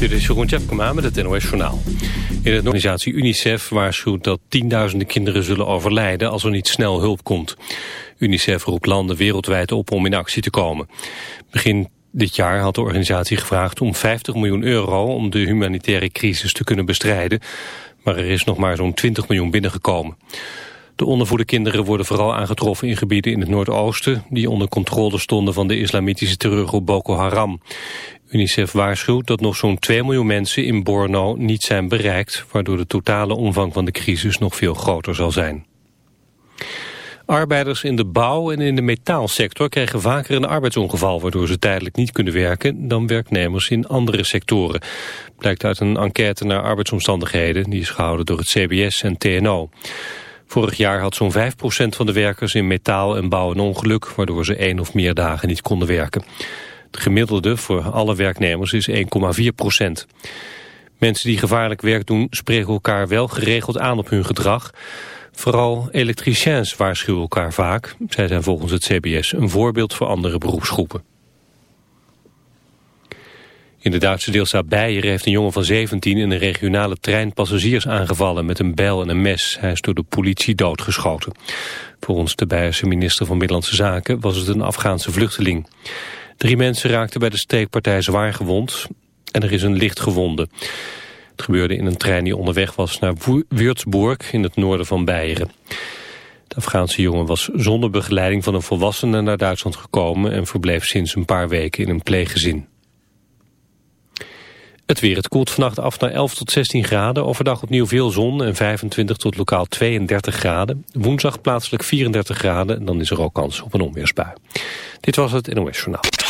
Dit is Jeroen Tjepkema met het NOS Journaal. In de organisatie UNICEF waarschuwt dat tienduizenden kinderen zullen overlijden als er niet snel hulp komt. UNICEF roept landen wereldwijd op om in actie te komen. Begin dit jaar had de organisatie gevraagd om 50 miljoen euro om de humanitaire crisis te kunnen bestrijden. Maar er is nog maar zo'n 20 miljoen binnengekomen. De ondervoede kinderen worden vooral aangetroffen in gebieden in het Noordoosten... die onder controle stonden van de islamitische terreurgroep Boko Haram. UNICEF waarschuwt dat nog zo'n 2 miljoen mensen in Borno niet zijn bereikt... waardoor de totale omvang van de crisis nog veel groter zal zijn. Arbeiders in de bouw en in de metaalsector krijgen vaker een arbeidsongeval... waardoor ze tijdelijk niet kunnen werken dan werknemers in andere sectoren. Blijkt uit een enquête naar arbeidsomstandigheden... die is gehouden door het CBS en TNO. Vorig jaar had zo'n 5% van de werkers in metaal en bouw een ongeluk... waardoor ze één of meer dagen niet konden werken. Het gemiddelde voor alle werknemers is 1,4 procent. Mensen die gevaarlijk werk doen spreken elkaar wel geregeld aan op hun gedrag. Vooral elektriciens waarschuwen elkaar vaak. Zij zijn volgens het CBS een voorbeeld voor andere beroepsgroepen. In de Duitse deelstaat Beieren heeft een jongen van 17 in een regionale trein passagiers aangevallen met een bijl en een mes. Hij is door de politie doodgeschoten. Volgens de Beierse minister van Binnenlandse Zaken was het een Afghaanse vluchteling. Drie mensen raakten bij de steekpartij zwaar gewond en er is een licht gewonde. Het gebeurde in een trein die onderweg was naar Würzburg in het noorden van Beieren. De Afghaanse jongen was zonder begeleiding van een volwassene naar Duitsland gekomen... en verbleef sinds een paar weken in een pleeggezin. Het weer. Het koelt vannacht af naar 11 tot 16 graden. Overdag opnieuw veel zon en 25 tot lokaal 32 graden. Woensdag plaatselijk 34 graden. En dan is er ook kans op een onweersbui. Dit was het NOS Journaal.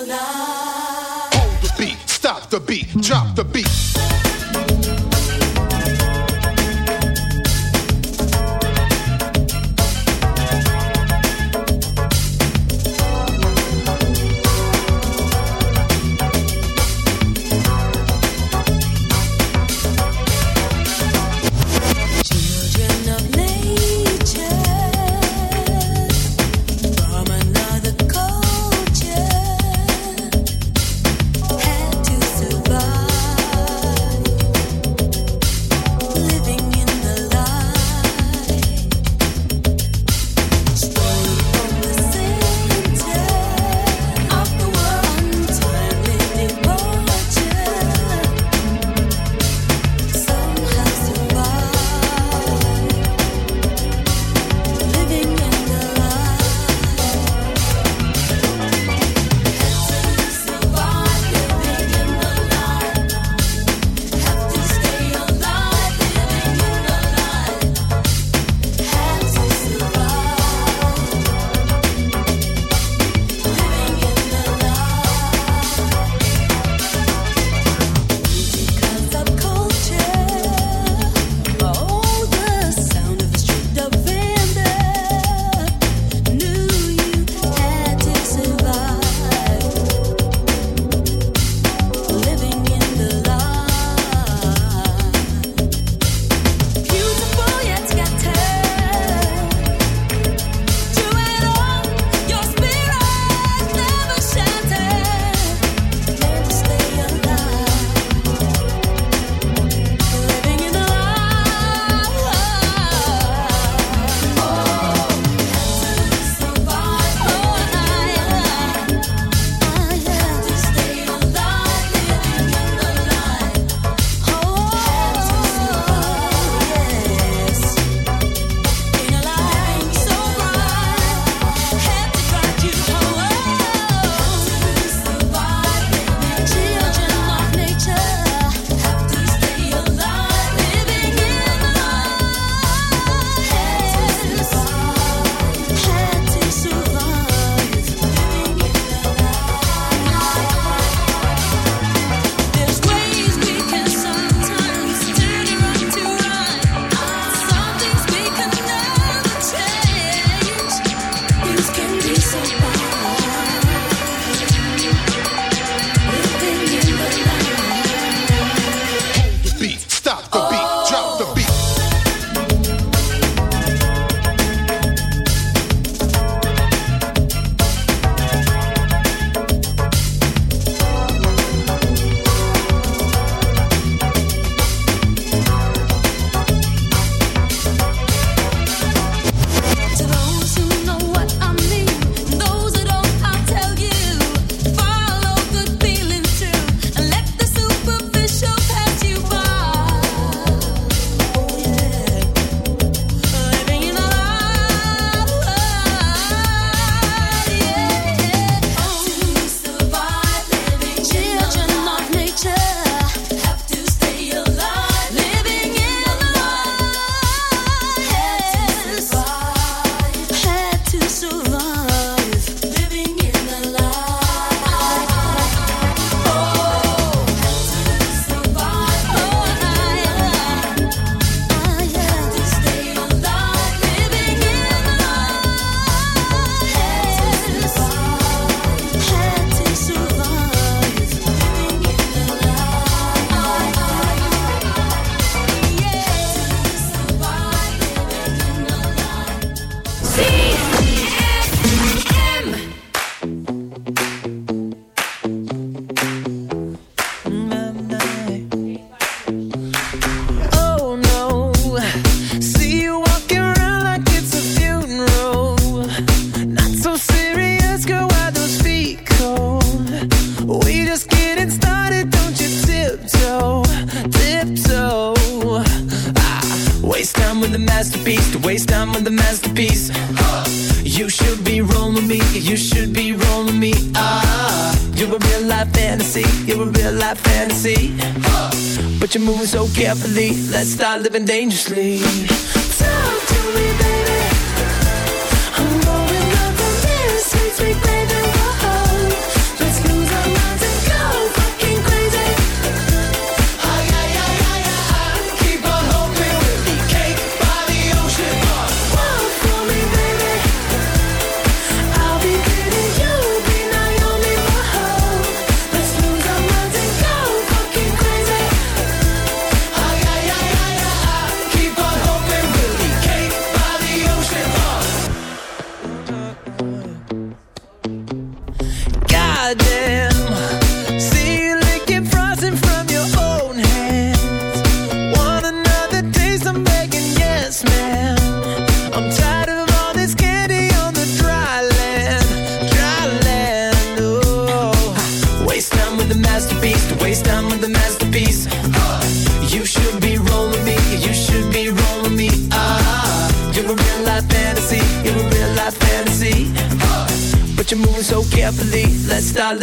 You should be rolling me, you should be rolling me.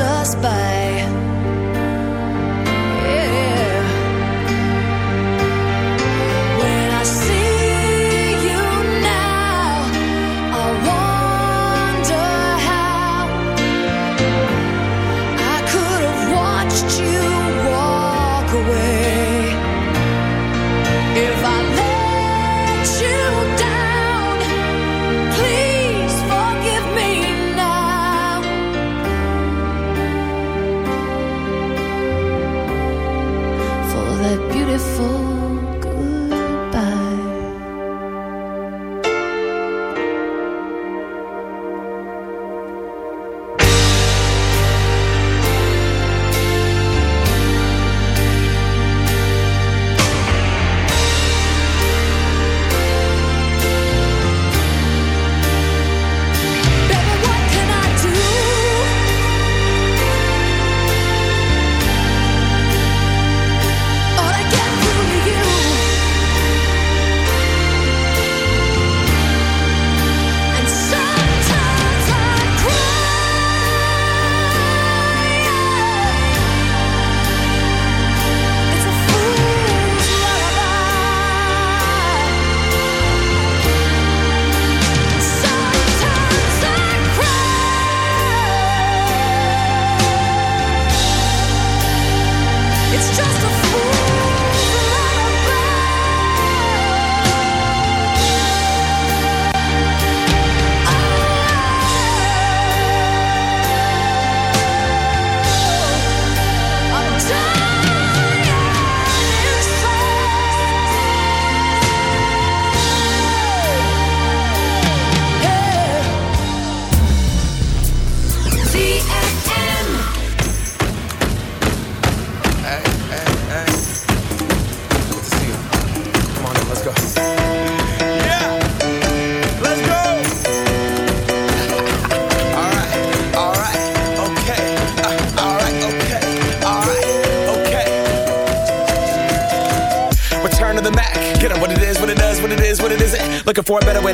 Us by.